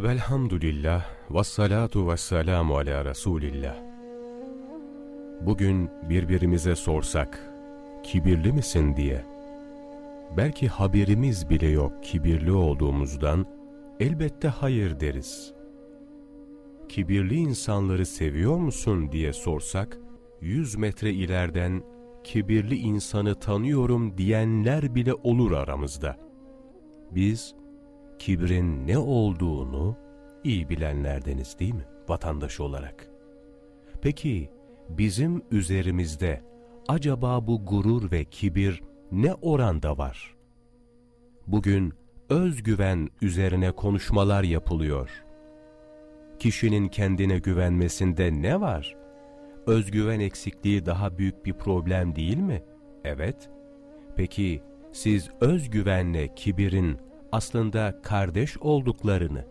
Velhamdülillah ve salatu ve selamu ala Resulillah. Bugün birbirimize sorsak, kibirli misin diye, belki haberimiz bile yok kibirli olduğumuzdan, elbette hayır deriz. Kibirli insanları seviyor musun diye sorsak, yüz metre ileriden kibirli insanı tanıyorum diyenler bile olur aramızda. Biz, kibrin ne olduğunu iyi bilenlerdeniz değil mi vatandaş olarak? Peki bizim üzerimizde acaba bu gurur ve kibir ne oranda var? Bugün özgüven üzerine konuşmalar yapılıyor. Kişinin kendine güvenmesinde ne var? Özgüven eksikliği daha büyük bir problem değil mi? Evet. Peki siz özgüvenle kibirin aslında kardeş olduklarını,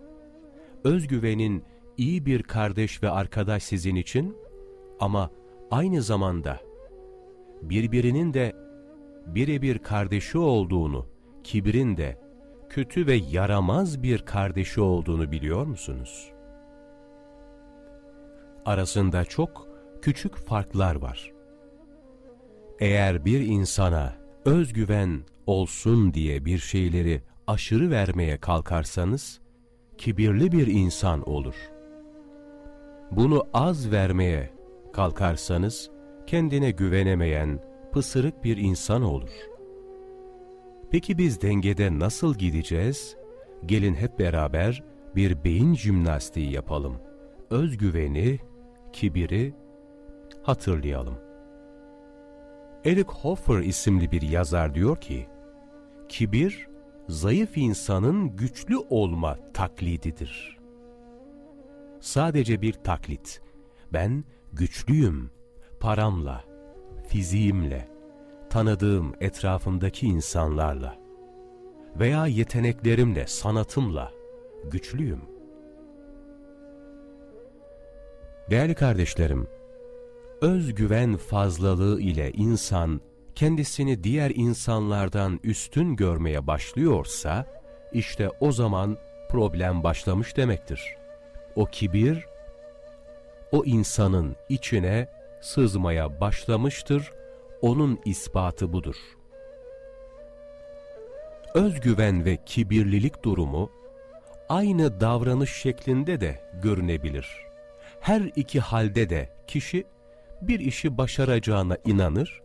özgüvenin iyi bir kardeş ve arkadaş sizin için ama aynı zamanda birbirinin de birebir kardeşi olduğunu, kibrin de kötü ve yaramaz bir kardeşi olduğunu biliyor musunuz? Arasında çok küçük farklar var. Eğer bir insana özgüven olsun diye bir şeyleri aşırı vermeye kalkarsanız, kibirli bir insan olur. Bunu az vermeye kalkarsanız, kendine güvenemeyen, pısırık bir insan olur. Peki biz dengede nasıl gideceğiz? Gelin hep beraber bir beyin jimnastiği yapalım. Özgüveni, kibiri hatırlayalım. Eric Hoffer isimli bir yazar diyor ki, kibir zayıf insanın güçlü olma taklididir. Sadece bir taklit. Ben güçlüyüm, paramla, fiziğimle, tanıdığım etrafımdaki insanlarla veya yeteneklerimle, sanatımla güçlüyüm. Değerli kardeşlerim, özgüven fazlalığı ile insan kendisini diğer insanlardan üstün görmeye başlıyorsa, işte o zaman problem başlamış demektir. O kibir, o insanın içine sızmaya başlamıştır, onun ispatı budur. Özgüven ve kibirlilik durumu, aynı davranış şeklinde de görünebilir. Her iki halde de kişi bir işi başaracağına inanır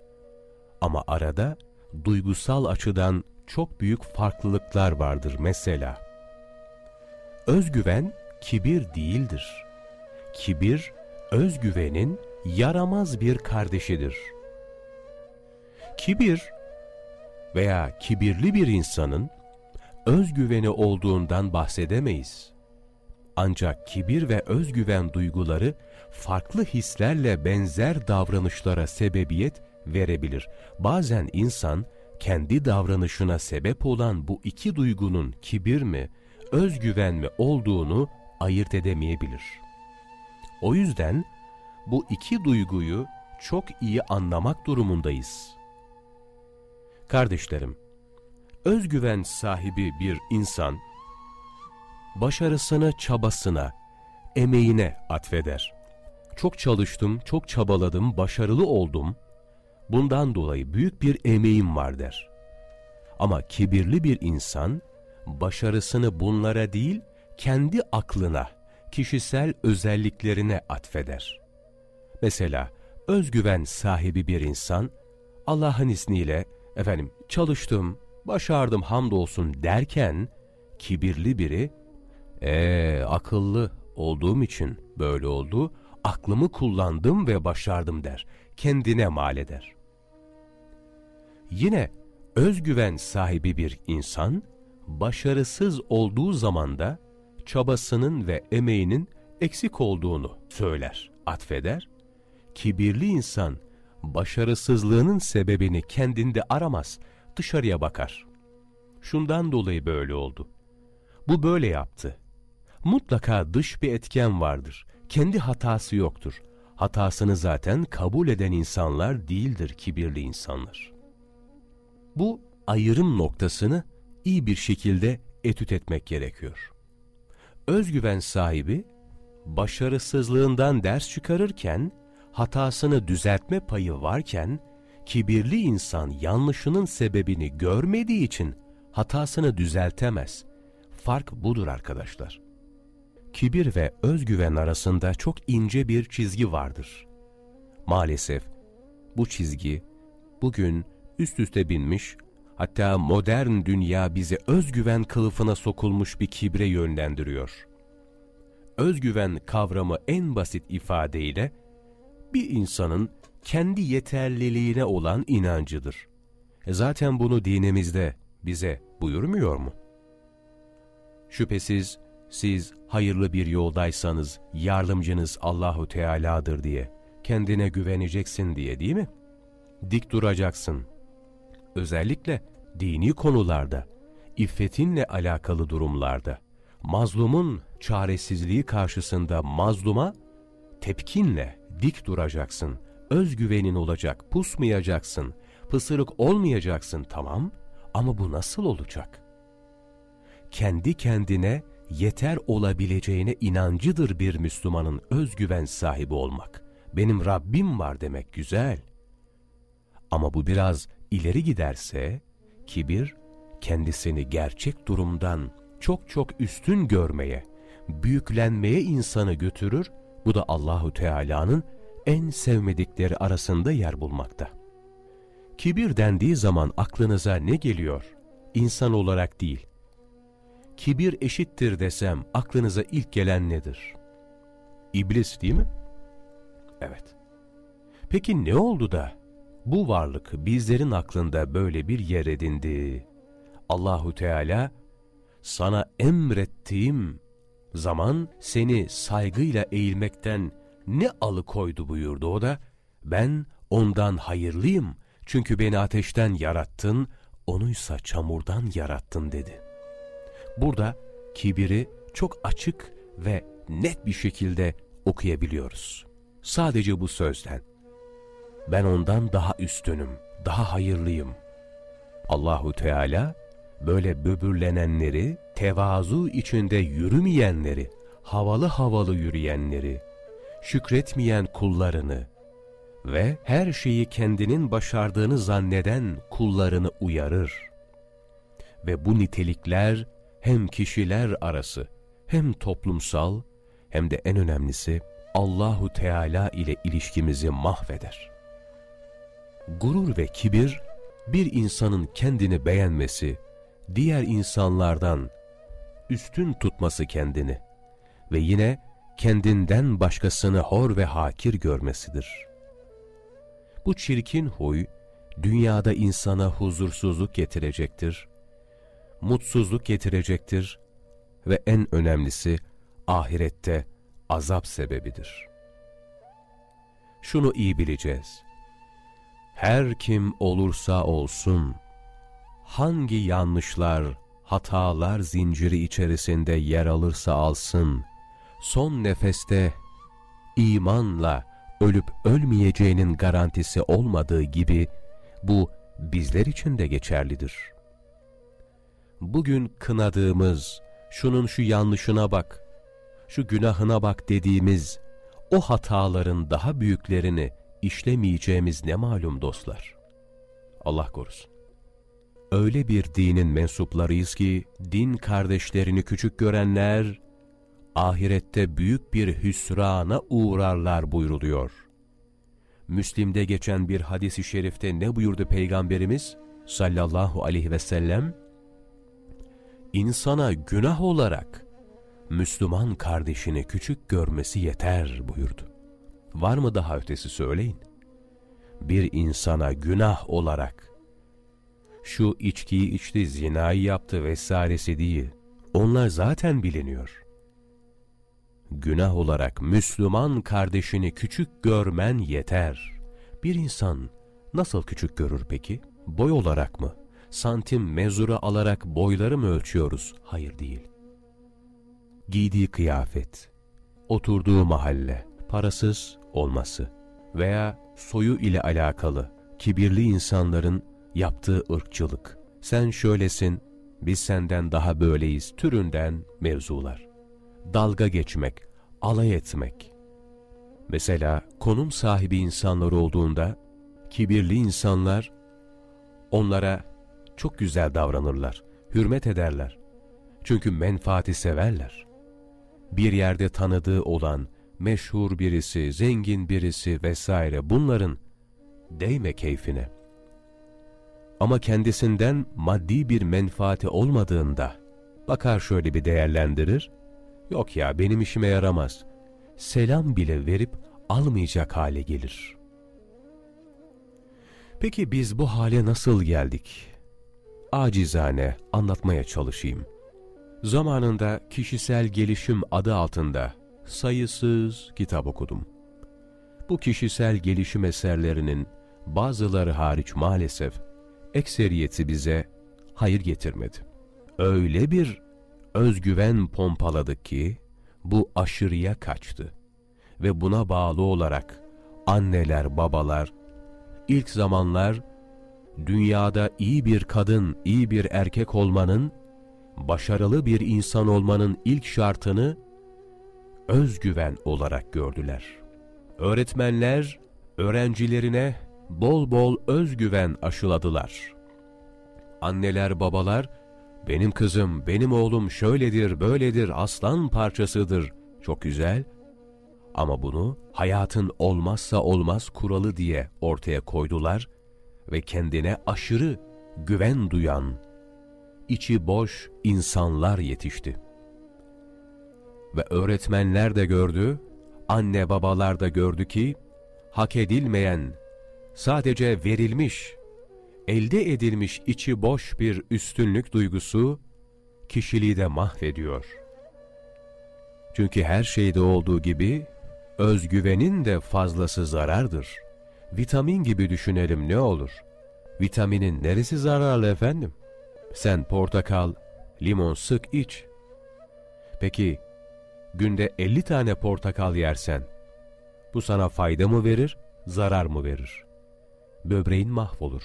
ama arada duygusal açıdan çok büyük farklılıklar vardır mesela. Özgüven kibir değildir. Kibir, özgüvenin yaramaz bir kardeşidir. Kibir veya kibirli bir insanın özgüveni olduğundan bahsedemeyiz. Ancak kibir ve özgüven duyguları farklı hislerle benzer davranışlara sebebiyet verebilir. Bazen insan kendi davranışına sebep olan bu iki duygunun kibir mi, özgüven mi olduğunu ayırt edemeyebilir. O yüzden bu iki duyguyu çok iyi anlamak durumundayız. Kardeşlerim, özgüven sahibi bir insan, başarısını çabasına, emeğine atfeder. Çok çalıştım, çok çabaladım, başarılı oldum, bundan dolayı büyük bir emeğim var der. Ama kibirli bir insan, başarısını bunlara değil, kendi aklına, kişisel özelliklerine atfeder. Mesela özgüven sahibi bir insan, Allah'ın izniyle, efendim çalıştım, başardım hamdolsun derken, kibirli biri, ee akıllı olduğum için böyle oldu, aklımı kullandım ve başardım der, kendine mal eder. Yine özgüven sahibi bir insan, başarısız olduğu zaman da çabasının ve emeğinin eksik olduğunu söyler, atfeder. Kibirli insan, başarısızlığının sebebini kendinde aramaz, dışarıya bakar. Şundan dolayı böyle oldu. Bu böyle yaptı. Mutlaka dış bir etken vardır. Kendi hatası yoktur. Hatasını zaten kabul eden insanlar değildir kibirli insanlar. Bu ayrım noktasını iyi bir şekilde etüt etmek gerekiyor. özgüven sahibi başarısızlığından ders çıkarırken, hatasını düzeltme payı varken, kibirli insan yanlışının sebebini görmediği için hatasını düzeltemez. Fark budur arkadaşlar. Kibir ve özgüven arasında çok ince bir çizgi vardır. Maalesef bu çizgi bugün üst üste binmiş, hatta modern dünya bizi özgüven kılıfına sokulmuş bir kibre yönlendiriyor. Özgüven kavramı en basit ifadeyle bir insanın kendi yeterliliğine olan inancıdır. E zaten bunu dinimizde bize buyurmuyor mu? Şüphesiz siz hayırlı bir yoldaysanız yardımcınız Allahu Teala'dır diye, kendine güveneceksin diye değil mi? Dik duracaksın. Özellikle dini konularda, iffetinle alakalı durumlarda, mazlumun çaresizliği karşısında mazluma tepkinle dik duracaksın, özgüvenin olacak, pusmayacaksın, pısırık olmayacaksın tamam ama bu nasıl olacak? Kendi kendine yeter olabileceğine inancıdır bir Müslümanın özgüven sahibi olmak. Benim Rabbim var demek güzel. Ama bu biraz ileri giderse, kibir kendisini gerçek durumdan çok çok üstün görmeye, büyüklenmeye insanı götürür, bu da Allahu Teala'nın en sevmedikleri arasında yer bulmakta. Kibir dendiği zaman aklınıza ne geliyor? İnsan olarak değil. Kibir eşittir desem aklınıza ilk gelen nedir? İblis değil mi? Evet. Peki ne oldu da bu varlık bizlerin aklında böyle bir yer edindi? Allahu Teala sana emrettiğim zaman seni saygıyla eğilmekten ne alıkoydu buyurdu o da, ben ondan hayırlıyım çünkü beni ateşten yarattın, onuysa çamurdan yarattın dedi. Burada kibiri çok açık ve net bir şekilde okuyabiliyoruz. Sadece bu sözden. Ben ondan daha üstünüm, daha hayırlıyım. Allahu Teala böyle böbürlenenleri, tevazu içinde yürümeyenleri, havalı havalı yürüyenleri, şükretmeyen kullarını ve her şeyi kendinin başardığını zanneden kullarını uyarır. Ve bu nitelikler hem kişiler arası hem toplumsal hem de en önemlisi Allahu Teala ile ilişkimizi mahveder. Gurur ve kibir bir insanın kendini beğenmesi, diğer insanlardan üstün tutması kendini ve yine kendinden başkasını hor ve hakir görmesidir. Bu çirkin huy, dünyada insana huzursuzluk getirecektir, mutsuzluk getirecektir ve en önemlisi ahirette azap sebebidir. Şunu iyi bileceğiz. Her kim olursa olsun, hangi yanlışlar, hatalar zinciri içerisinde yer alırsa alsın, son nefeste imanla ölüp ölmeyeceğinin garantisi olmadığı gibi bu bizler için de geçerlidir. Bugün kınadığımız, şunun şu yanlışına bak, şu günahına bak dediğimiz o hataların daha büyüklerini işlemeyeceğimiz ne malum dostlar. Allah korusun. Öyle bir dinin mensuplarıyız ki din kardeşlerini küçük görenler ahirette büyük bir hüsrana uğrarlar buyruluyor. Müslim'de geçen bir hadisi şerifte ne buyurdu Peygamberimiz sallallahu aleyhi ve sellem? İnsana günah olarak Müslüman kardeşini küçük görmesi yeter buyurdu. Var mı daha ötesi söyleyin? Bir insana günah olarak şu içkiyi içti, zinayı yaptı vesairesi değil. Onlar zaten biliniyor günah olarak Müslüman kardeşini küçük görmen yeter. Bir insan nasıl küçük görür peki? Boy olarak mı? Santim mezura alarak boyları mı ölçüyoruz? Hayır değil. Giydiği kıyafet, oturduğu mahalle, parasız olması veya soyu ile alakalı kibirli insanların yaptığı ırkçılık. Sen şöylesin, biz senden daha böyleyiz türünden mevzular dalga geçmek, alay etmek. Mesela konum sahibi insanlar olduğunda, kibirli insanlar onlara çok güzel davranırlar, hürmet ederler. Çünkü menfaati severler. Bir yerde tanıdığı olan, meşhur birisi, zengin birisi vesaire bunların değme keyfine. Ama kendisinden maddi bir menfaati olmadığında, bakar şöyle bir değerlendirir, yok ya benim işime yaramaz, selam bile verip almayacak hale gelir. Peki biz bu hale nasıl geldik? Acizane anlatmaya çalışayım. Zamanında kişisel gelişim adı altında sayısız kitap okudum. Bu kişisel gelişim eserlerinin bazıları hariç maalesef ekseriyeti bize hayır getirmedi. Öyle bir özgüven pompaladık ki bu aşırıya kaçtı. Ve buna bağlı olarak anneler, babalar ilk zamanlar dünyada iyi bir kadın, iyi bir erkek olmanın, başarılı bir insan olmanın ilk şartını özgüven olarak gördüler. Öğretmenler öğrencilerine bol bol özgüven aşıladılar. Anneler babalar, benim kızım, benim oğlum şöyledir, böyledir, aslan parçasıdır. Çok güzel. Ama bunu hayatın olmazsa olmaz kuralı diye ortaya koydular ve kendine aşırı güven duyan, içi boş insanlar yetişti. Ve öğretmenler de gördü, anne babalar da gördü ki, hak edilmeyen, sadece verilmiş, elde edilmiş içi boş bir üstünlük duygusu, kişiliği de mahvediyor. Çünkü her şeyde olduğu gibi, özgüvenin de fazlası zarardır. Vitamin gibi düşünelim ne olur? Vitaminin neresi zararlı efendim? Sen portakal, limon sık iç. Peki, günde 50 tane portakal yersen, bu sana fayda mı verir, zarar mı verir? Böbreğin mahvolur.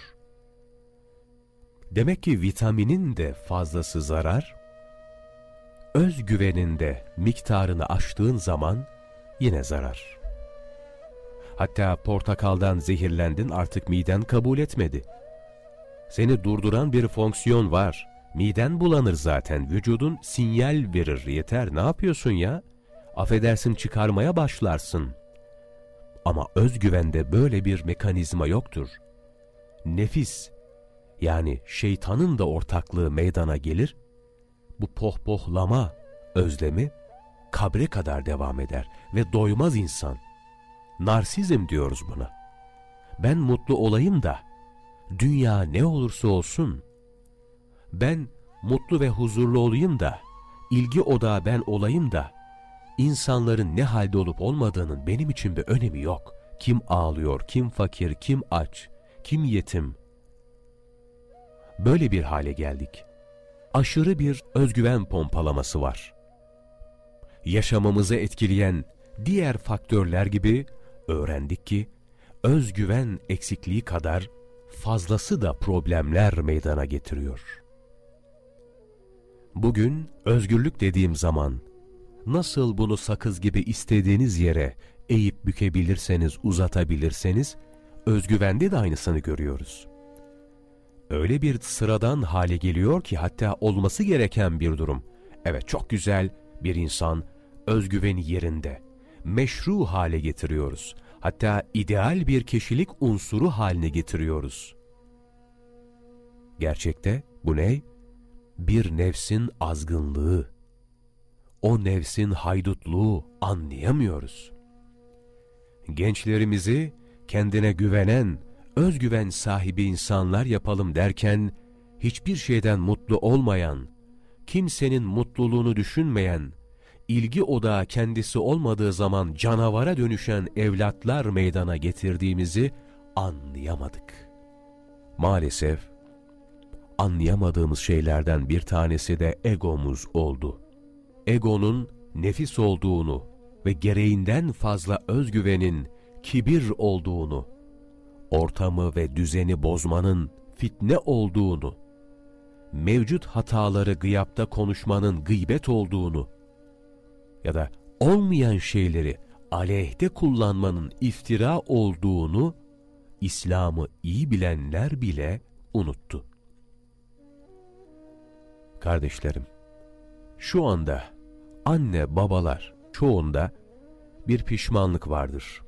Demek ki vitaminin de fazlası zarar, özgüvenin de miktarını aştığın zaman yine zarar. Hatta portakaldan zehirlendin artık miden kabul etmedi. Seni durduran bir fonksiyon var. Miden bulanır zaten. Vücudun sinyal verir. Yeter ne yapıyorsun ya? Affedersin çıkarmaya başlarsın. Ama özgüvende böyle bir mekanizma yoktur. Nefis yani şeytanın da ortaklığı meydana gelir. Bu pohpohlama özlemi kabre kadar devam eder ve doymaz insan. Narsizm diyoruz buna. Ben mutlu olayım da dünya ne olursa olsun, ben mutlu ve huzurlu olayım da, ilgi odağı ben olayım da, insanların ne halde olup olmadığının benim için bir önemi yok. Kim ağlıyor, kim fakir, kim aç, kim yetim. Böyle bir hale geldik. Aşırı bir özgüven pompalaması var. Yaşamamızı etkileyen diğer faktörler gibi öğrendik ki, özgüven eksikliği kadar fazlası da problemler meydana getiriyor. Bugün özgürlük dediğim zaman nasıl bunu sakız gibi istediğiniz yere eğip bükebilirseniz, uzatabilirseniz özgüvende de aynısını görüyoruz. Öyle bir sıradan hale geliyor ki hatta olması gereken bir durum. Evet çok güzel bir insan özgüveni yerinde, meşru hale getiriyoruz hatta ideal bir kişilik unsuru haline getiriyoruz. Gerçekte bu ne? Bir nefsin azgınlığı. O nefsin haydutluğu anlayamıyoruz. Gençlerimizi kendine güvenen, özgüven sahibi insanlar yapalım derken, hiçbir şeyden mutlu olmayan, kimsenin mutluluğunu düşünmeyen, ilgi odağı kendisi olmadığı zaman canavara dönüşen evlatlar meydana getirdiğimizi anlayamadık. Maalesef anlayamadığımız şeylerden bir tanesi de egomuz oldu. Egonun nefis olduğunu ve gereğinden fazla özgüvenin kibir olduğunu, ortamı ve düzeni bozmanın fitne olduğunu, mevcut hataları gıyapta konuşmanın gıybet olduğunu, ya da olmayan şeyleri aleyhte kullanmanın iftira olduğunu İslam'ı iyi bilenler bile unuttu. Kardeşlerim, şu anda anne babalar çoğunda bir pişmanlık vardır.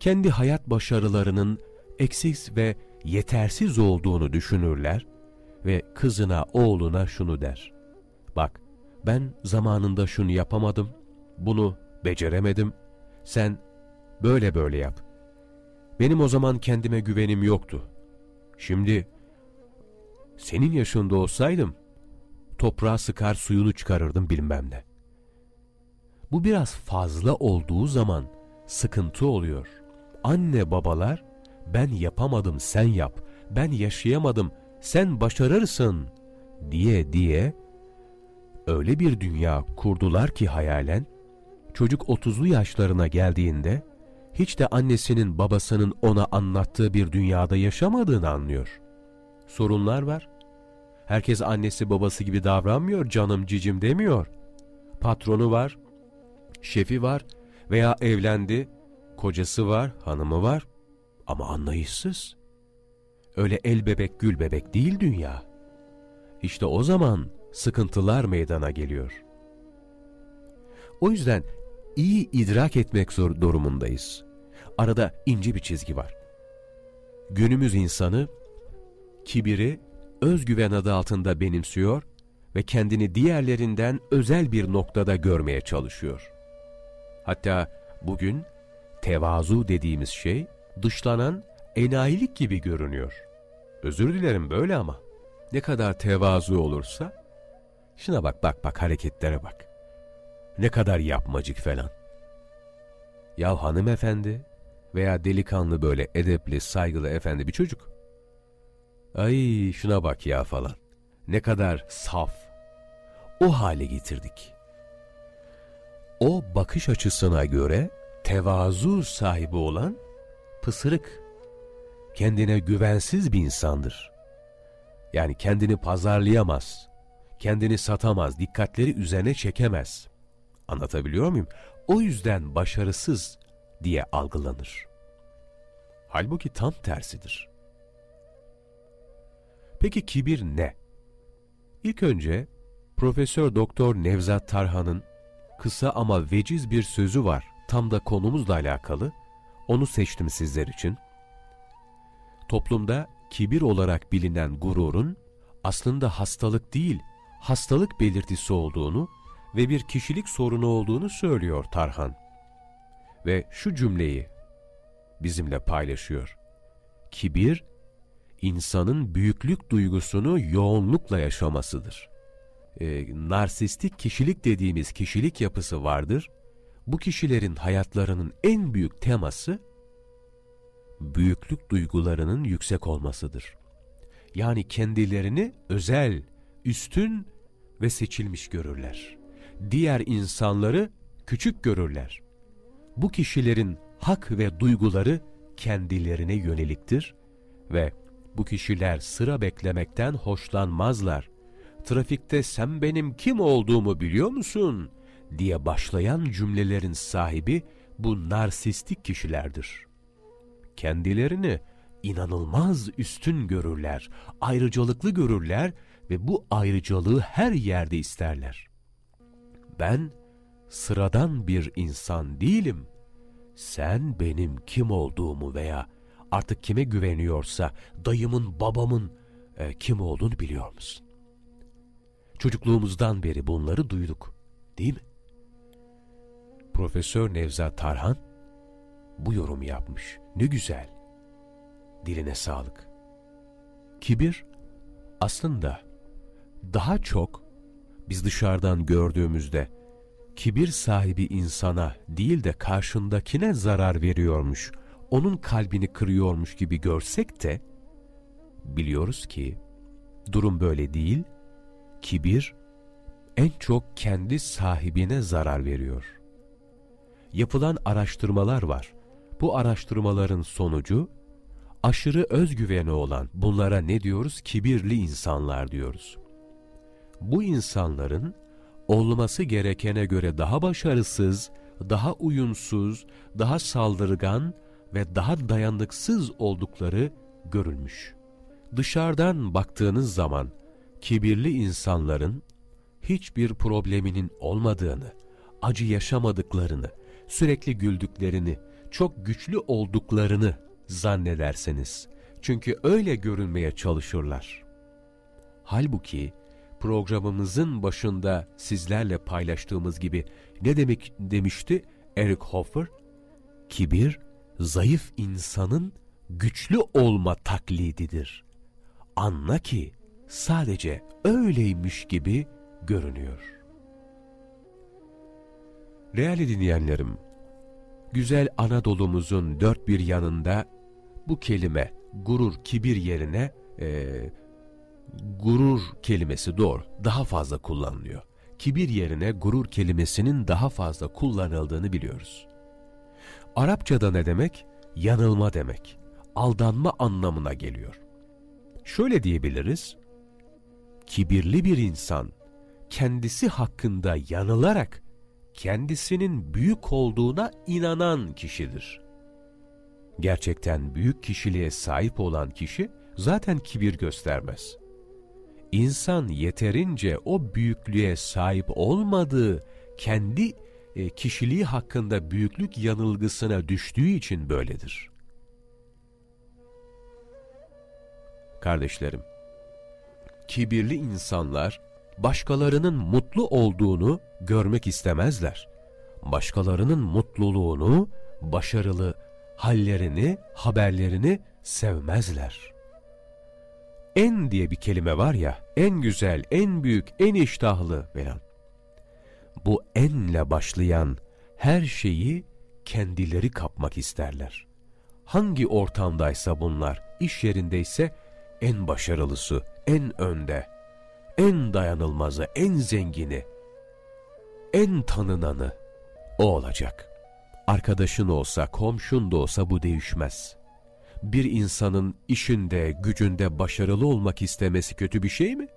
Kendi hayat başarılarının eksiz ve yetersiz olduğunu düşünürler ve kızına oğluna şunu der. Bak ben zamanında şunu yapamadım, bunu beceremedim, sen böyle böyle yap. Benim o zaman kendime güvenim yoktu. Şimdi senin yaşında olsaydım toprağa sıkar suyunu çıkarırdım bilmem ne. Bu biraz fazla olduğu zaman sıkıntı oluyor. Anne babalar ben yapamadım sen yap, ben yaşayamadım sen başarırsın diye diye öyle bir dünya kurdular ki hayalen çocuk 30'lu yaşlarına geldiğinde hiç de annesinin babasının ona anlattığı bir dünyada yaşamadığını anlıyor. Sorunlar var. Herkes annesi babası gibi davranmıyor, canım cicim demiyor. Patronu var, şefi var veya evlendi, kocası var, hanımı var ama anlayışsız. Öyle el bebek gül bebek değil dünya. İşte o zaman sıkıntılar meydana geliyor. O yüzden iyi idrak etmek zor durumundayız. Arada ince bir çizgi var. Günümüz insanı kibiri özgüven adı altında benimsiyor ve kendini diğerlerinden özel bir noktada görmeye çalışıyor. Hatta bugün tevazu dediğimiz şey dışlanan enayilik gibi görünüyor. Özür dilerim böyle ama ne kadar tevazu olursa şuna bak bak bak hareketlere bak. Ne kadar yapmacık falan. Ya hanımefendi veya delikanlı böyle edepli, saygılı efendi bir çocuk. Ay şuna bak ya falan. Ne kadar saf. O hale getirdik. O bakış açısına göre tevazu sahibi olan pısırık, kendine güvensiz bir insandır. Yani kendini pazarlayamaz, kendini satamaz, dikkatleri üzerine çekemez. Anlatabiliyor muyum? O yüzden başarısız diye algılanır. Halbuki tam tersidir. Peki kibir ne? İlk önce Profesör Doktor Nevzat Tarhan'ın kısa ama veciz bir sözü var. Tam da konumuzla alakalı. Onu seçtim sizler için. Toplumda kibir olarak bilinen gururun aslında hastalık değil, hastalık belirtisi olduğunu ve bir kişilik sorunu olduğunu söylüyor Tarhan. Ve şu cümleyi bizimle paylaşıyor. Kibir, insanın büyüklük duygusunu yoğunlukla yaşamasıdır. Ee, narsistik kişilik dediğimiz kişilik yapısı vardır. Bu kişilerin hayatlarının en büyük teması, büyüklük duygularının yüksek olmasıdır. Yani kendilerini özel, üstün ve seçilmiş görürler. Diğer insanları küçük görürler. Bu kişilerin hak ve duyguları kendilerine yöneliktir ve bu kişiler sıra beklemekten hoşlanmazlar. Trafikte sen benim kim olduğumu biliyor musun? diye başlayan cümlelerin sahibi bu narsistik kişilerdir. Kendilerini inanılmaz üstün görürler, ayrıcalıklı görürler ve bu ayrıcalığı her yerde isterler. Ben sıradan bir insan değilim. Sen benim kim olduğumu veya artık kime güveniyorsa dayımın, babamın e, kim olduğunu biliyor musun? Çocukluğumuzdan beri bunları duyduk, değil mi? Profesör Nevzat Tarhan bu yorum yapmış. Ne güzel. Diline sağlık. Kibir aslında daha çok biz dışarıdan gördüğümüzde kibir sahibi insana değil de karşındakine zarar veriyormuş, onun kalbini kırıyormuş gibi görsek de biliyoruz ki durum böyle değil, kibir en çok kendi sahibine zarar veriyor. Yapılan araştırmalar var. Bu araştırmaların sonucu aşırı özgüveni olan bunlara ne diyoruz? Kibirli insanlar diyoruz. Bu insanların olması gerekene göre daha başarısız, daha uyumsuz, daha saldırgan ve daha dayanıksız oldukları görülmüş. Dışarıdan baktığınız zaman kibirli insanların hiçbir probleminin olmadığını, acı yaşamadıklarını, sürekli güldüklerini, çok güçlü olduklarını zannederseniz. Çünkü öyle görünmeye çalışırlar. Halbuki programımızın başında sizlerle paylaştığımız gibi ne demek demişti Eric Hoffer? Kibir, zayıf insanın güçlü olma taklididir. Anla ki sadece öyleymiş gibi görünüyor. Değerli dinleyenlerim, güzel Anadolu'muzun dört bir yanında bu kelime gurur, kibir yerine e, gurur kelimesi doğru, daha fazla kullanılıyor. Kibir yerine gurur kelimesinin daha fazla kullanıldığını biliyoruz. Arapçada ne demek? Yanılma demek. Aldanma anlamına geliyor. Şöyle diyebiliriz. Kibirli bir insan kendisi hakkında yanılarak kendisinin büyük olduğuna inanan kişidir. Gerçekten büyük kişiliğe sahip olan kişi zaten kibir göstermez. İnsan yeterince o büyüklüğe sahip olmadığı kendi e, kişiliği hakkında büyüklük yanılgısına düştüğü için böyledir. Kardeşlerim, kibirli insanlar başkalarının mutlu olduğunu görmek istemezler. Başkalarının mutluluğunu, başarılı hallerini, haberlerini sevmezler. En diye bir kelime var ya, en güzel, en büyük, en iştahlı falan. Bu enle başlayan her şeyi kendileri kapmak isterler. Hangi ortamdaysa bunlar, iş yerindeyse en başarılısı, en önde, en dayanılmazı, en zengini, en tanınanı o olacak. Arkadaşın olsa, komşun da olsa bu değişmez. Bir insanın işinde, gücünde başarılı olmak istemesi kötü bir şey mi?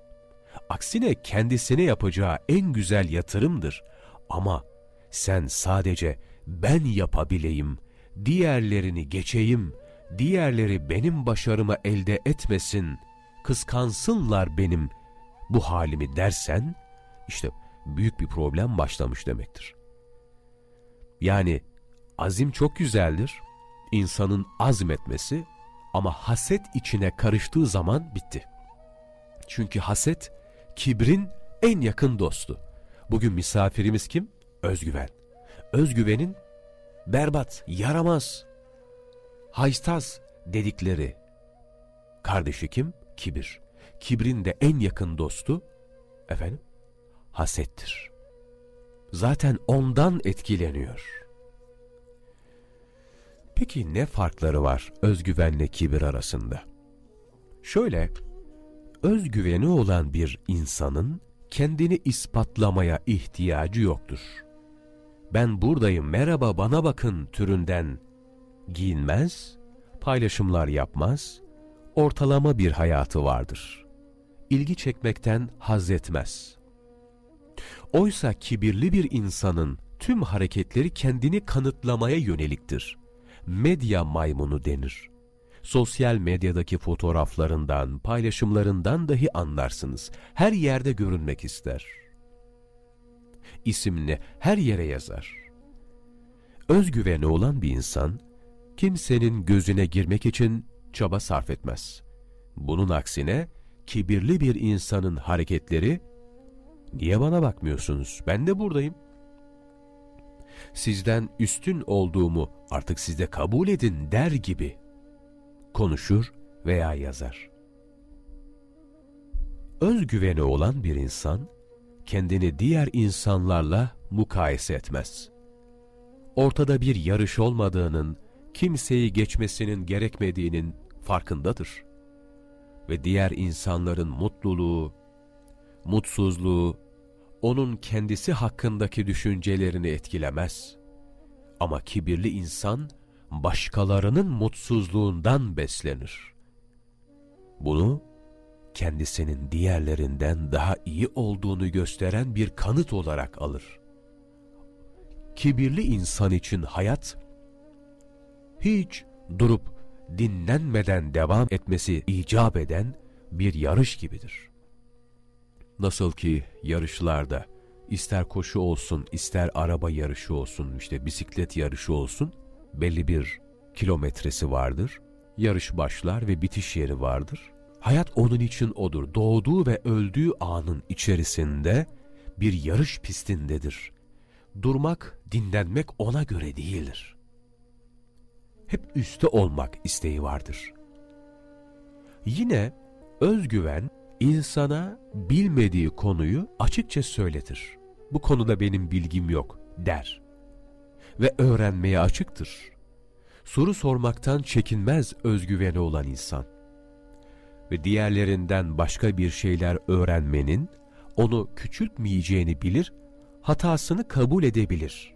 Aksine kendisine yapacağı en güzel yatırımdır. Ama sen sadece ben yapabileyim, diğerlerini geçeyim, diğerleri benim başarımı elde etmesin, kıskansınlar benim bu halimi dersen, işte büyük bir problem başlamış demektir. Yani azim çok güzeldir, insanın azmetmesi ama haset içine karıştığı zaman bitti. Çünkü haset, kibrin en yakın dostu. Bugün misafirimiz kim? Özgüven. Özgüvenin berbat, yaramaz, haystaz dedikleri kardeşi kim? Kibir. Kibrin de en yakın dostu efendim hasettir. Zaten ondan etkileniyor. Peki ne farkları var özgüvenle kibir arasında? Şöyle, özgüveni olan bir insanın kendini ispatlamaya ihtiyacı yoktur. Ben buradayım merhaba bana bakın türünden giyinmez, paylaşımlar yapmaz, ortalama bir hayatı vardır. İlgi çekmekten haz etmez. Oysa kibirli bir insanın tüm hareketleri kendini kanıtlamaya yöneliktir. Medya maymunu denir. Sosyal medyadaki fotoğraflarından, paylaşımlarından dahi anlarsınız. Her yerde görünmek ister. İsimini her yere yazar. Özgüveni olan bir insan, kimsenin gözüne girmek için çaba sarf etmez. Bunun aksine kibirli bir insanın hareketleri Niye bana bakmıyorsunuz? Ben de buradayım. Sizden üstün olduğumu artık sizde kabul edin der gibi konuşur veya yazar. Özgüveni olan bir insan kendini diğer insanlarla mukayese etmez. Ortada bir yarış olmadığının, kimseyi geçmesinin gerekmediğinin farkındadır. Ve diğer insanların mutluluğu, mutsuzluğu, onun kendisi hakkındaki düşüncelerini etkilemez. Ama kibirli insan, başkalarının mutsuzluğundan beslenir. Bunu kendisinin diğerlerinden daha iyi olduğunu gösteren bir kanıt olarak alır. Kibirli insan için hayat, hiç durup dinlenmeden devam etmesi icap eden bir yarış gibidir. Nasıl ki yarışlarda ister koşu olsun, ister araba yarışı olsun, işte bisiklet yarışı olsun, belli bir kilometresi vardır. Yarış başlar ve bitiş yeri vardır. Hayat onun için odur. Doğduğu ve öldüğü anın içerisinde bir yarış pistindedir. Durmak, dinlenmek ona göre değildir. Hep üste olmak isteği vardır. Yine özgüven insana bilmediği konuyu açıkça söyletir. Bu konuda benim bilgim yok der. Ve öğrenmeye açıktır. Soru sormaktan çekinmez özgüveni olan insan. Ve diğerlerinden başka bir şeyler öğrenmenin onu küçültmeyeceğini bilir, hatasını kabul edebilir.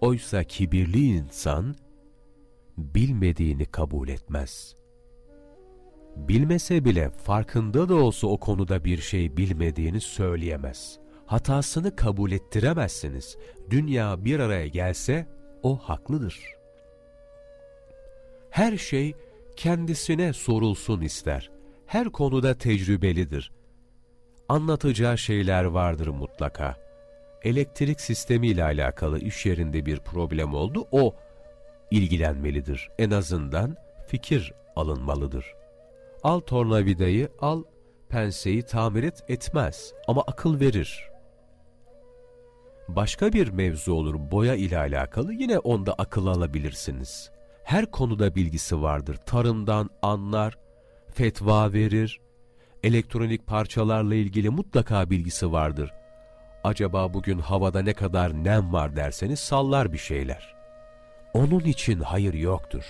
Oysa kibirli insan bilmediğini kabul etmez. Bilmese bile farkında da olsa o konuda bir şey bilmediğini söyleyemez. Hatasını kabul ettiremezsiniz. Dünya bir araya gelse o haklıdır. Her şey kendisine sorulsun ister. Her konuda tecrübelidir. Anlatacağı şeyler vardır mutlaka. Elektrik sistemi ile alakalı iş yerinde bir problem oldu. O ilgilenmelidir. En azından fikir alınmalıdır. Al tornavidayı, al penseyi tamir et etmez ama akıl verir. Başka bir mevzu olur boya ile alakalı yine onda akıl alabilirsiniz. Her konuda bilgisi vardır. Tarımdan anlar, fetva verir, elektronik parçalarla ilgili mutlaka bilgisi vardır. Acaba bugün havada ne kadar nem var derseniz sallar bir şeyler. Onun için hayır yoktur.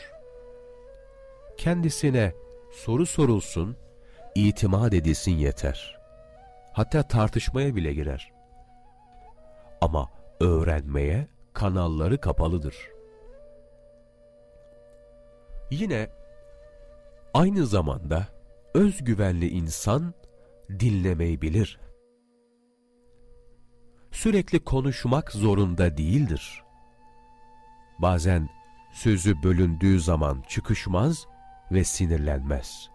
Kendisine soru sorulsun, itimat edilsin yeter. Hatta tartışmaya bile girer. Ama öğrenmeye kanalları kapalıdır. Yine aynı zamanda özgüvenli insan dinlemeyi bilir. Sürekli konuşmak zorunda değildir. Bazen sözü bölündüğü zaman çıkışmaz ve sinirlenmez.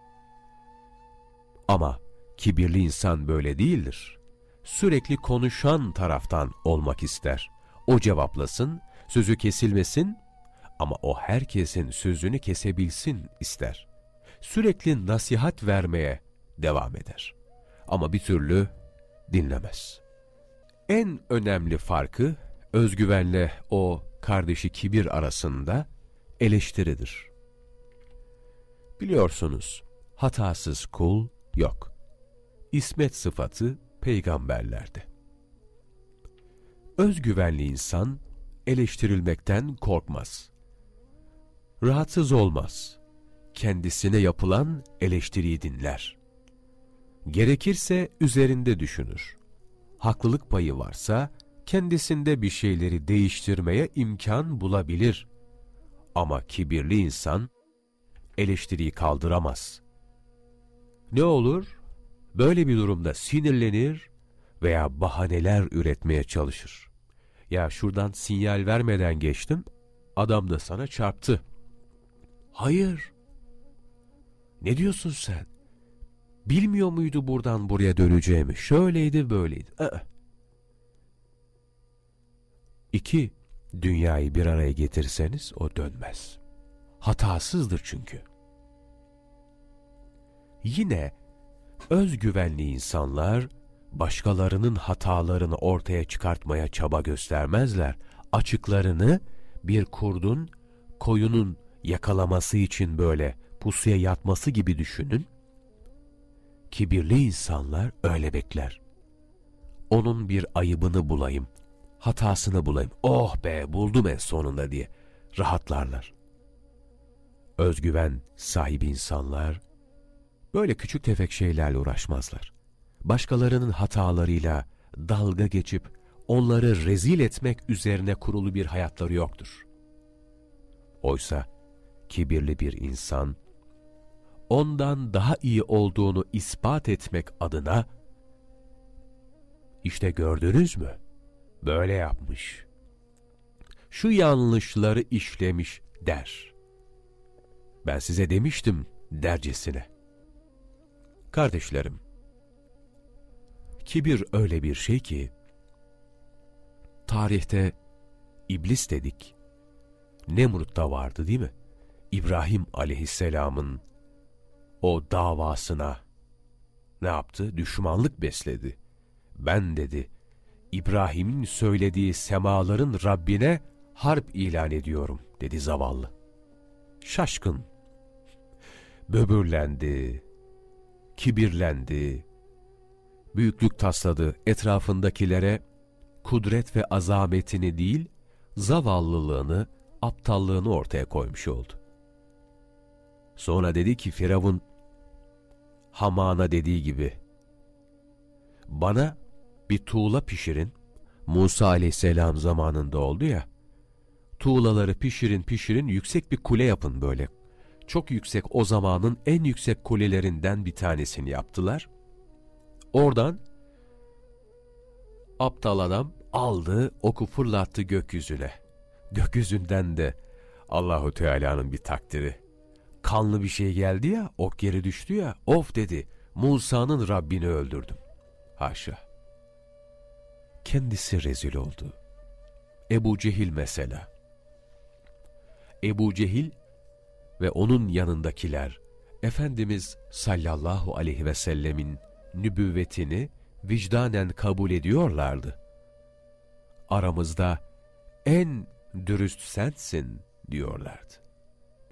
Ama kibirli insan böyle değildir. Sürekli konuşan taraftan olmak ister. O cevaplasın, sözü kesilmesin ama o herkesin sözünü kesebilsin ister. Sürekli nasihat vermeye devam eder. Ama bir türlü dinlemez. En önemli farkı özgüvenle o kardeşi kibir arasında eleştiridir. Biliyorsunuz, hatasız kul yok. İsmet sıfatı peygamberlerde. Özgüvenli insan eleştirilmekten korkmaz. Rahatsız olmaz. Kendisine yapılan eleştiriyi dinler. Gerekirse üzerinde düşünür. Haklılık payı varsa kendisinde bir şeyleri değiştirmeye imkan bulabilir. Ama kibirli insan eleştiriyi kaldıramaz. Ne olur? Böyle bir durumda sinirlenir veya bahaneler üretmeye çalışır. Ya şuradan sinyal vermeden geçtim, adam da sana çarptı. Hayır. Ne diyorsun sen? Bilmiyor muydu buradan buraya döneceğimi? Şöyleydi böyleydi. Aa. İki, dünyayı bir araya getirseniz o dönmez. Hatasızdır çünkü. Yine özgüvenli insanlar başkalarının hatalarını ortaya çıkartmaya çaba göstermezler. Açıklarını bir kurdun, koyunun yakalaması için böyle pusuya yatması gibi düşünün. Kibirli insanlar öyle bekler. Onun bir ayıbını bulayım, hatasını bulayım. Oh be buldum en sonunda diye rahatlarlar. Özgüven sahibi insanlar böyle küçük tefek şeylerle uğraşmazlar. Başkalarının hatalarıyla dalga geçip onları rezil etmek üzerine kurulu bir hayatları yoktur. Oysa kibirli bir insan ondan daha iyi olduğunu ispat etmek adına işte gördünüz mü? Böyle yapmış. Şu yanlışları işlemiş der. Ben size demiştim dercesine. Kardeşlerim, kibir öyle bir şey ki, tarihte iblis dedik, Nemrut da vardı değil mi? İbrahim aleyhisselamın o davasına ne yaptı? Düşmanlık besledi. Ben dedi, İbrahim'in söylediği semaların Rabbine harp ilan ediyorum dedi zavallı. Şaşkın. Böbürlendi, kibirlendi, büyüklük tasladı etrafındakilere kudret ve azametini değil, zavallılığını, aptallığını ortaya koymuş oldu. Sonra dedi ki Firavun, Haman'a dediği gibi, bana bir tuğla pişirin, Musa aleyhisselam zamanında oldu ya, tuğlaları pişirin pişirin yüksek bir kule yapın böyle. Çok yüksek o zamanın en yüksek kulelerinden bir tanesini yaptılar. Oradan aptal adam aldı oku fırlattı gökyüzüne. Gökyüzünden de Allahu Teala'nın bir takdiri. Kanlı bir şey geldi ya, ok geri düştü ya, of dedi, Musa'nın Rabbini öldürdüm. Haşa. Kendisi rezil oldu. Ebu Cehil mesela. Ebu Cehil ve onun yanındakiler, Efendimiz sallallahu aleyhi ve sellemin nübüvvetini vicdanen kabul ediyorlardı. Aramızda en dürüst sensin diyorlardı.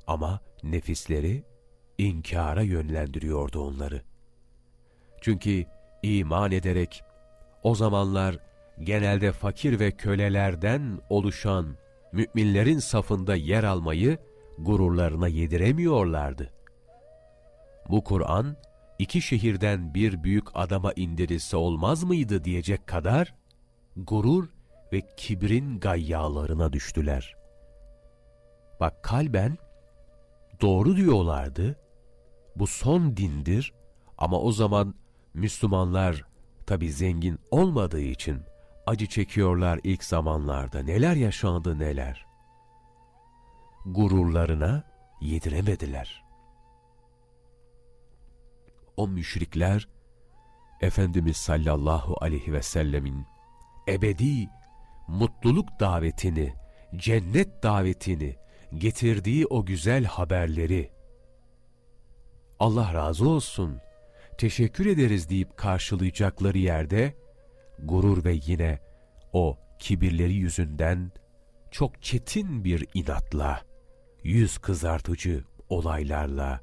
Ama nefisleri inkara yönlendiriyordu onları. Çünkü iman ederek o zamanlar genelde fakir ve kölelerden oluşan müminlerin safında yer almayı gururlarına yediremiyorlardı. Bu Kur'an iki şehirden bir büyük adama indirilse olmaz mıydı diyecek kadar gurur ve kibrin gayyalarına düştüler. Bak kalben doğru diyorlardı, bu son dindir ama o zaman Müslümanlar tabi zengin olmadığı için acı çekiyorlar ilk zamanlarda. Neler yaşandı neler. Gururlarına yediremediler. O müşrikler Efendimiz sallallahu aleyhi ve sellemin ebedi mutluluk davetini, cennet davetini getirdiği o güzel haberleri Allah razı olsun, teşekkür ederiz deyip karşılayacakları yerde gurur ve yine o kibirleri yüzünden çok çetin bir inatla, yüz kızartıcı olaylarla,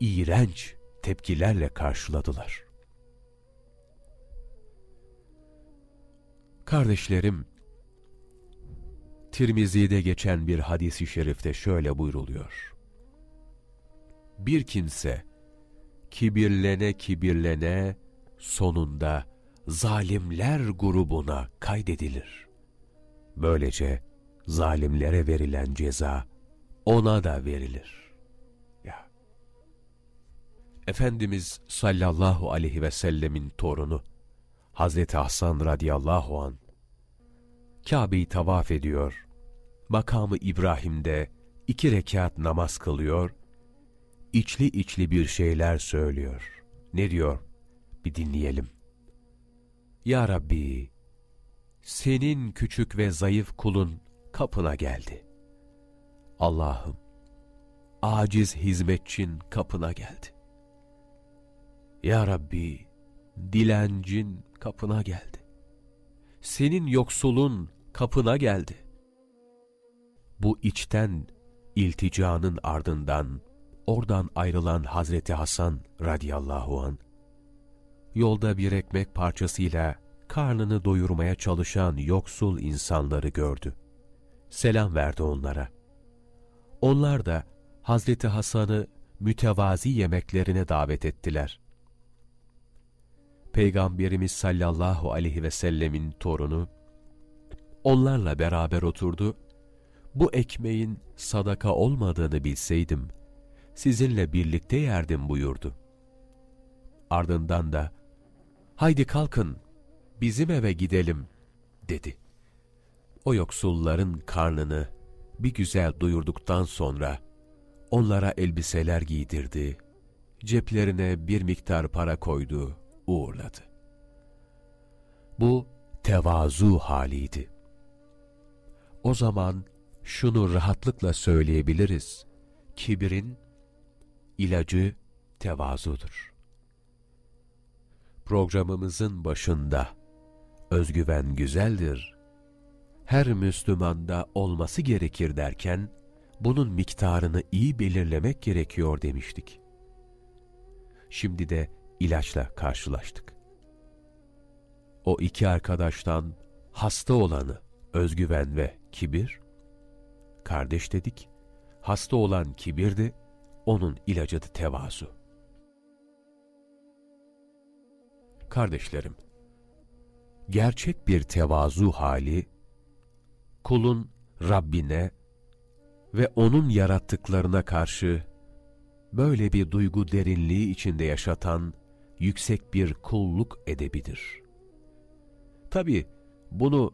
iğrenç tepkilerle karşıladılar. Kardeşlerim, Tirmizi'de geçen bir hadisi şerifte şöyle buyruluyor. Bir kimse kibirlene kibirlene sonunda zalimler grubuna kaydedilir. Böylece zalimlere verilen ceza ona da verilir. Ya. Efendimiz sallallahu aleyhi ve sellemin torunu Hazreti Hasan radıyallahu an Kabe'yi tavaf ediyor. Makamı İbrahim'de iki rekat namaz kılıyor. İçli içli bir şeyler söylüyor. Ne diyor? Bir dinleyelim. Ya Rabbi, senin küçük ve zayıf kulun kapına geldi. Allah'ım, aciz hizmetçin kapına geldi. Ya Rabbi, dilencin kapına geldi. Senin yoksulun kapına geldi. Bu içten ilticanın ardından oradan ayrılan Hazreti Hasan radıyallahu an yolda bir ekmek parçasıyla karnını doyurmaya çalışan yoksul insanları gördü. Selam verdi onlara. Onlar da Hazreti Hasan'ı mütevazi yemeklerine davet ettiler. Peygamberimiz sallallahu aleyhi ve sellemin torunu, onlarla beraber oturdu, bu ekmeğin sadaka olmadığını bilseydim, sizinle birlikte yerdim buyurdu. Ardından da, haydi kalkın, bizim eve gidelim, dedi. O yoksulların karnını bir güzel duyurduktan sonra, onlara elbiseler giydirdi, ceplerine bir miktar para koydu, uğurladı. Bu tevazu haliydi. O zaman şunu rahatlıkla söyleyebiliriz. Kibirin ilacı tevazudur. Programımızın başında özgüven güzeldir. Her Müslümanda olması gerekir derken bunun miktarını iyi belirlemek gerekiyor demiştik. Şimdi de ilaçla karşılaştık. O iki arkadaştan hasta olanı özgüven ve kibir, kardeş dedik, hasta olan kibirdi, onun ilacı da tevazu. Kardeşlerim, gerçek bir tevazu hali, kulun Rabbine ve O'nun yarattıklarına karşı böyle bir duygu derinliği içinde yaşatan yüksek bir kulluk edebidir. Tabi bunu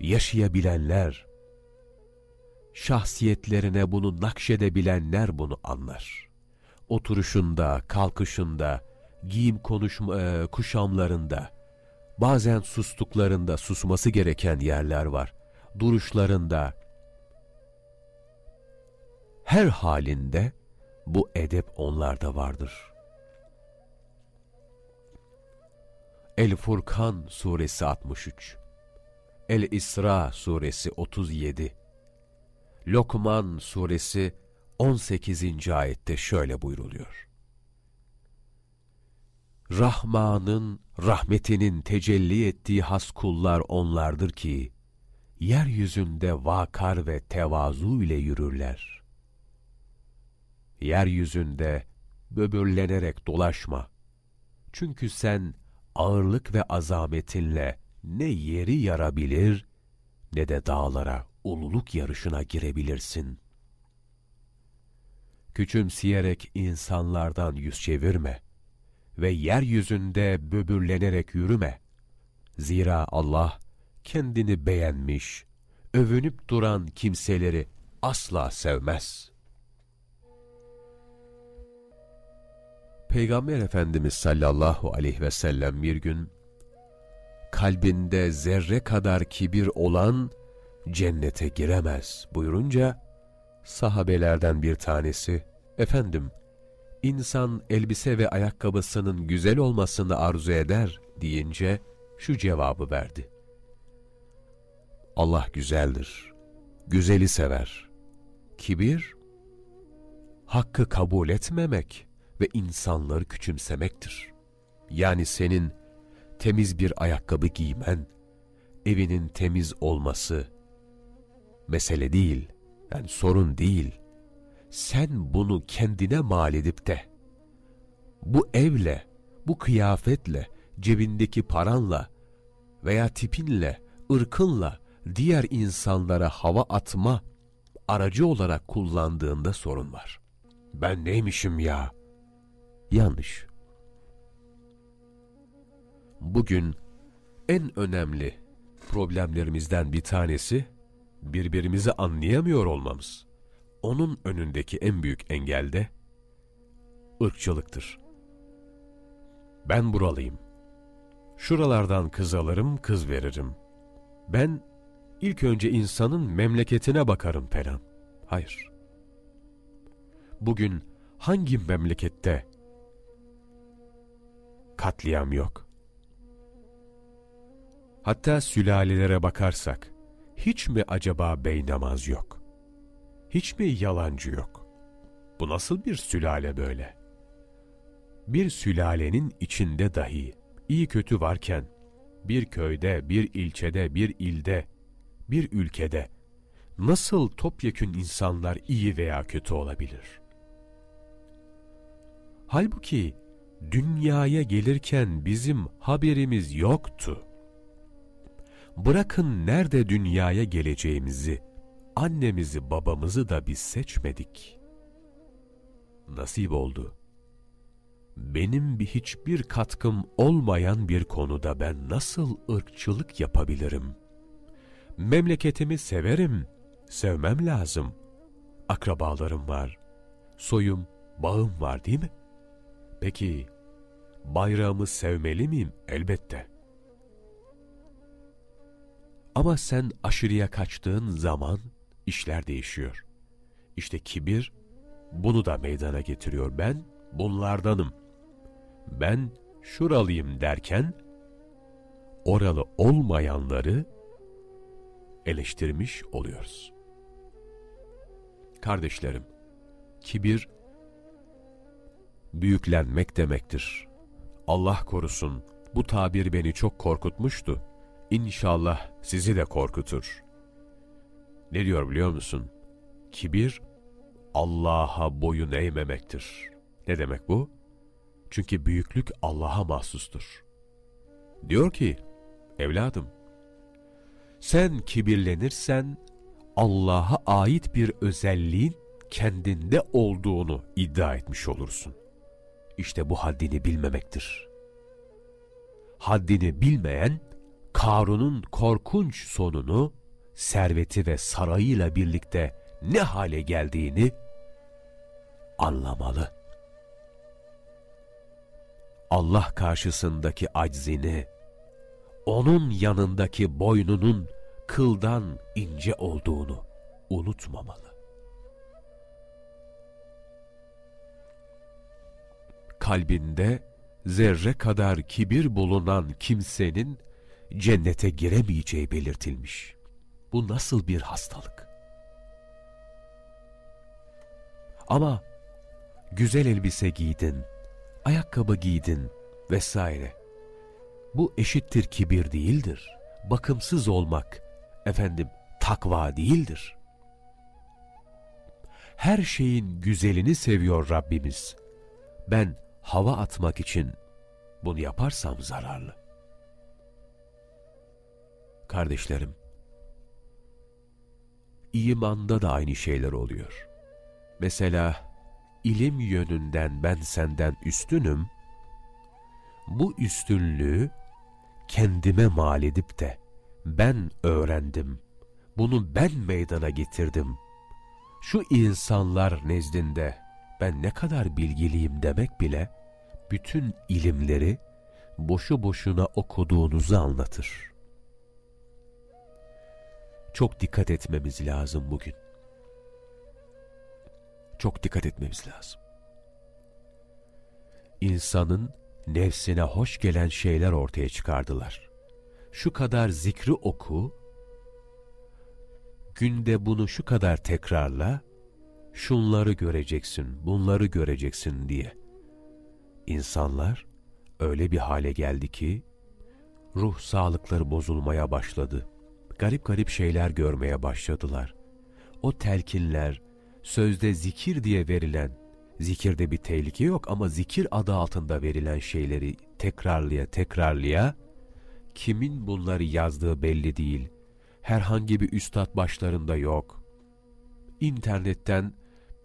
yaşayabilenler, şahsiyetlerine bunu nakşedebilenler bunu anlar. Oturuşunda, kalkışında, giyim konuşma, e, kuşamlarında, bazen sustuklarında susması gereken yerler var. Duruşlarında, her halinde bu edep onlarda vardır. El-Furkan suresi 63 El-İsra suresi 37 Lokman suresi 18. ayette şöyle buyruluyor. Rahman'ın rahmetinin tecelli ettiği has kullar onlardır ki, yeryüzünde vakar ve tevazu ile yürürler. Yeryüzünde böbürlenerek dolaşma. Çünkü sen ağırlık ve azametinle ne yeri yarabilir ne de dağlara ululuk yarışına girebilirsin. Küçümseyerek insanlardan yüz çevirme ve yeryüzünde böbürlenerek yürüme. Zira Allah kendini beğenmiş, övünüp duran kimseleri asla sevmez. Peygamber Efendimiz sallallahu aleyhi ve sellem bir gün, kalbinde zerre kadar kibir olan cennete giremez buyurunca, sahabelerden bir tanesi, efendim, insan elbise ve ayakkabısının güzel olmasını arzu eder deyince şu cevabı verdi. Allah güzeldir, güzeli sever. Kibir, hakkı kabul etmemek ve insanları küçümsemektir. Yani senin temiz bir ayakkabı giymen, evinin temiz olması, mesele değil, yani sorun değil. Sen bunu kendine mal edip de, bu evle, bu kıyafetle, cebindeki paranla veya tipinle, ırkınla diğer insanlara hava atma aracı olarak kullandığında sorun var. Ben neymişim ya? Yanlış. Bugün en önemli problemlerimizden bir tanesi birbirimizi anlayamıyor olmamız. Onun önündeki en büyük engel de ırkçılıktır. Ben buralıyım. Şuralardan kız alırım, kız veririm. Ben ilk önce insanın memleketine bakarım falan. Hayır. Bugün hangi memlekette katliam yok? Hatta sülalelere bakarsak, hiç mi acaba beynamaz yok? Hiç mi yalancı yok? Bu nasıl bir sülale böyle? Bir sülalenin içinde dahi iyi kötü varken, bir köyde, bir ilçede, bir ilde, bir ülkede nasıl topyekün insanlar iyi veya kötü olabilir? Halbuki dünyaya gelirken bizim haberimiz yoktu. Bırakın nerede dünyaya geleceğimizi, annemizi babamızı da biz seçmedik. nasip oldu. Benim bir hiçbir katkım olmayan bir konuda ben nasıl ırkçılık yapabilirim? Memleketimi severim, sevmem lazım. Akrabalarım var, soyum, bağım var değil mi? Peki, bayrağımı sevmeli miyim? Elbette. Ama sen aşırıya kaçtığın zaman işler değişiyor. İşte kibir bunu da meydana getiriyor. Ben bunlardanım. Ben şuralıyım derken oralı olmayanları eleştirmiş oluyoruz. Kardeşlerim, kibir büyüklenmek demektir. Allah korusun, bu tabir beni çok korkutmuştu. İnşallah sizi de korkutur. Ne diyor biliyor musun? Kibir, Allah'a boyun eğmemektir. Ne demek bu? Çünkü büyüklük Allah'a mahsustur. Diyor ki, evladım, sen kibirlenirsen Allah'a ait bir özelliğin kendinde olduğunu iddia etmiş olursun. İşte bu haddini bilmemektir. Haddini bilmeyen, Karun'un korkunç sonunu, serveti ve sarayıyla birlikte ne hale geldiğini anlamalı. Allah karşısındaki aczini, onun yanındaki boynunun kıldan ince olduğunu unutmamalı. Kalbinde zerre kadar kibir bulunan kimsenin cennete giremeyeceği belirtilmiş. Bu nasıl bir hastalık? Ama güzel elbise giydin, ayakkabı giydin vesaire. Bu eşittir kibir değildir. Bakımsız olmak, efendim takva değildir. Her şeyin güzelini seviyor Rabbimiz. Ben hava atmak için bunu yaparsam zararlı. Kardeşlerim, imanda da aynı şeyler oluyor. Mesela ilim yönünden ben senden üstünüm, bu üstünlüğü kendime mal edip de ben öğrendim, bunu ben meydana getirdim. Şu insanlar nezdinde ben ne kadar bilgiliyim demek bile bütün ilimleri boşu boşuna okuduğunuzu anlatır. Çok dikkat etmemiz lazım bugün. Çok dikkat etmemiz lazım. İnsanın nefsine hoş gelen şeyler ortaya çıkardılar. Şu kadar zikri oku, günde bunu şu kadar tekrarla, şunları göreceksin, bunları göreceksin diye. İnsanlar öyle bir hale geldi ki, ruh sağlıkları bozulmaya başladı. Garip garip şeyler görmeye başladılar. O telkinler, sözde zikir diye verilen, zikirde bir tehlike yok ama zikir adı altında verilen şeyleri tekrarlaya tekrarlaya, kimin bunları yazdığı belli değil, herhangi bir üstad başlarında yok. İnternetten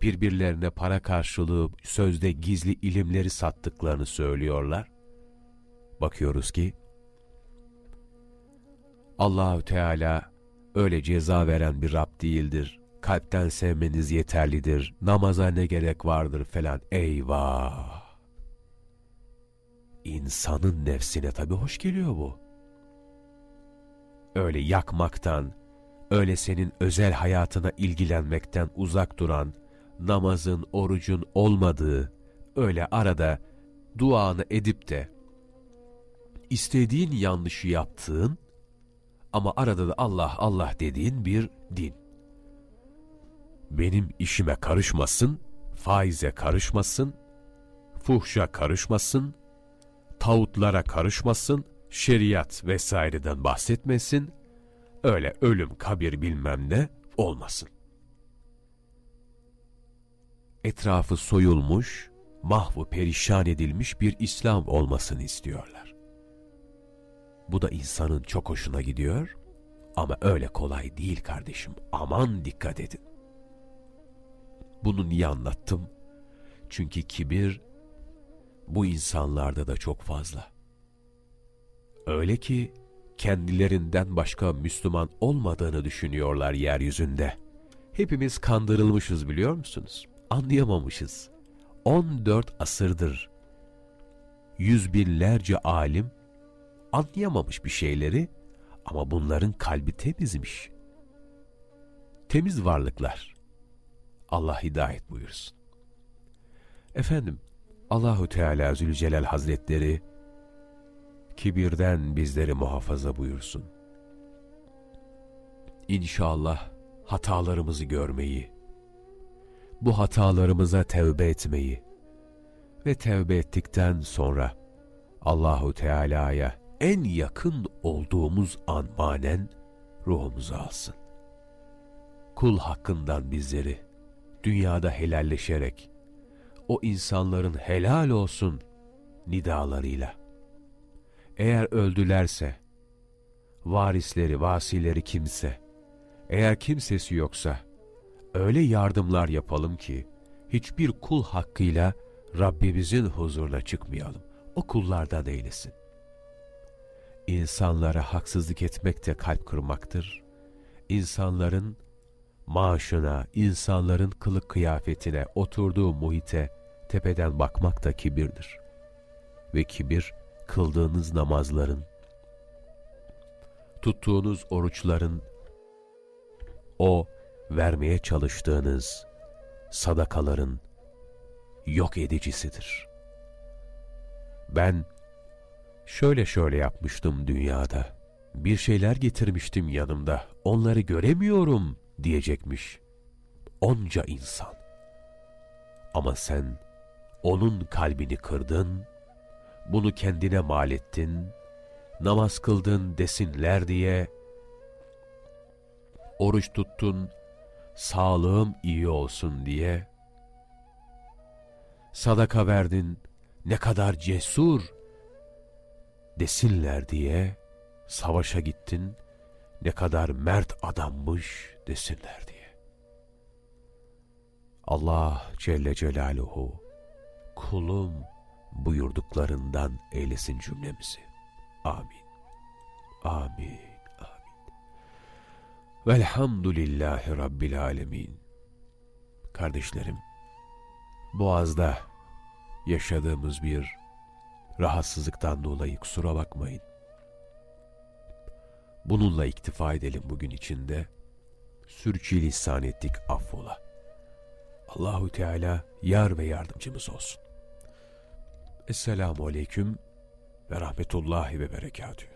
birbirlerine para karşılığı sözde gizli ilimleri sattıklarını söylüyorlar. Bakıyoruz ki Allahü Teala öyle ceza veren bir Rab değildir. Kalpten sevmeniz yeterlidir. Namaza ne gerek vardır falan. Eyvah! İnsanın nefsine tabi hoş geliyor bu. Öyle yakmaktan, öyle senin özel hayatına ilgilenmekten uzak duran, namazın, orucun olmadığı, öyle arada duanı edip de istediğin yanlışı yaptığın ama arada da Allah Allah dediğin bir din. Benim işime karışmasın, faize karışmasın, fuhşa karışmasın, tağutlara karışmasın, şeriat vesaireden bahsetmesin, öyle ölüm, kabir bilmem ne olmasın. Etrafı soyulmuş, mahvu perişan edilmiş bir İslam olmasını istiyorlar. Bu da insanın çok hoşuna gidiyor ama öyle kolay değil kardeşim. Aman dikkat edin. Bunu niye anlattım? Çünkü kibir bu insanlarda da çok fazla. Öyle ki kendilerinden başka Müslüman olmadığını düşünüyorlar yeryüzünde. Hepimiz kandırılmışız biliyor musunuz? Anlayamamışız. 14 asırdır yüz binlerce alim anlayamamış bir şeyleri ama bunların kalbi temizmiş. Temiz varlıklar. Allah hidayet buyursun. Efendim, Allahu Teala Zülcelal Hazretleri kibirden bizleri muhafaza buyursun. İnşallah hatalarımızı görmeyi, bu hatalarımıza tevbe etmeyi ve tevbe ettikten sonra Allahu Teala'ya en yakın olduğumuz an manen ruhumuzu alsın. Kul hakkından bizleri dünyada helalleşerek o insanların helal olsun nidalarıyla. Eğer öldülerse, varisleri, vasileri kimse, eğer kimsesi yoksa, öyle yardımlar yapalım ki, hiçbir kul hakkıyla Rabbimizin huzuruna çıkmayalım. O kullardan eylesin. İnsanlara haksızlık etmek de kalp kırmaktır. İnsanların maaşına, insanların kılık kıyafetine, oturduğu muhite tepeden bakmak da kibirdir. Ve kibir, kıldığınız namazların, tuttuğunuz oruçların, o vermeye çalıştığınız sadakaların yok edicisidir. Ben şöyle şöyle yapmıştım dünyada, bir şeyler getirmiştim yanımda, onları göremiyorum diyecekmiş onca insan. Ama sen onun kalbini kırdın, bunu kendine mal ettin, namaz kıldın desinler diye, oruç tuttun, sağlığım iyi olsun diye, sadaka verdin, ne kadar cesur desinler diye, savaşa gittin, ne kadar mert adammış desinler diye. Allah Celle Celaluhu kulum buyurduklarından eylesin cümlemizi. Amin. Amin. Amin. Velhamdülillahi Rabbil Alemin. Kardeşlerim, Boğaz'da yaşadığımız bir rahatsızlıktan dolayı kusura bakmayın. Bununla iktifa edelim bugün içinde. Sürçülisan ettik affola. Allahu Teala yar ve yardımcımız olsun. Esselamu Aleyküm ve Rahmetullahi ve Berekatühü.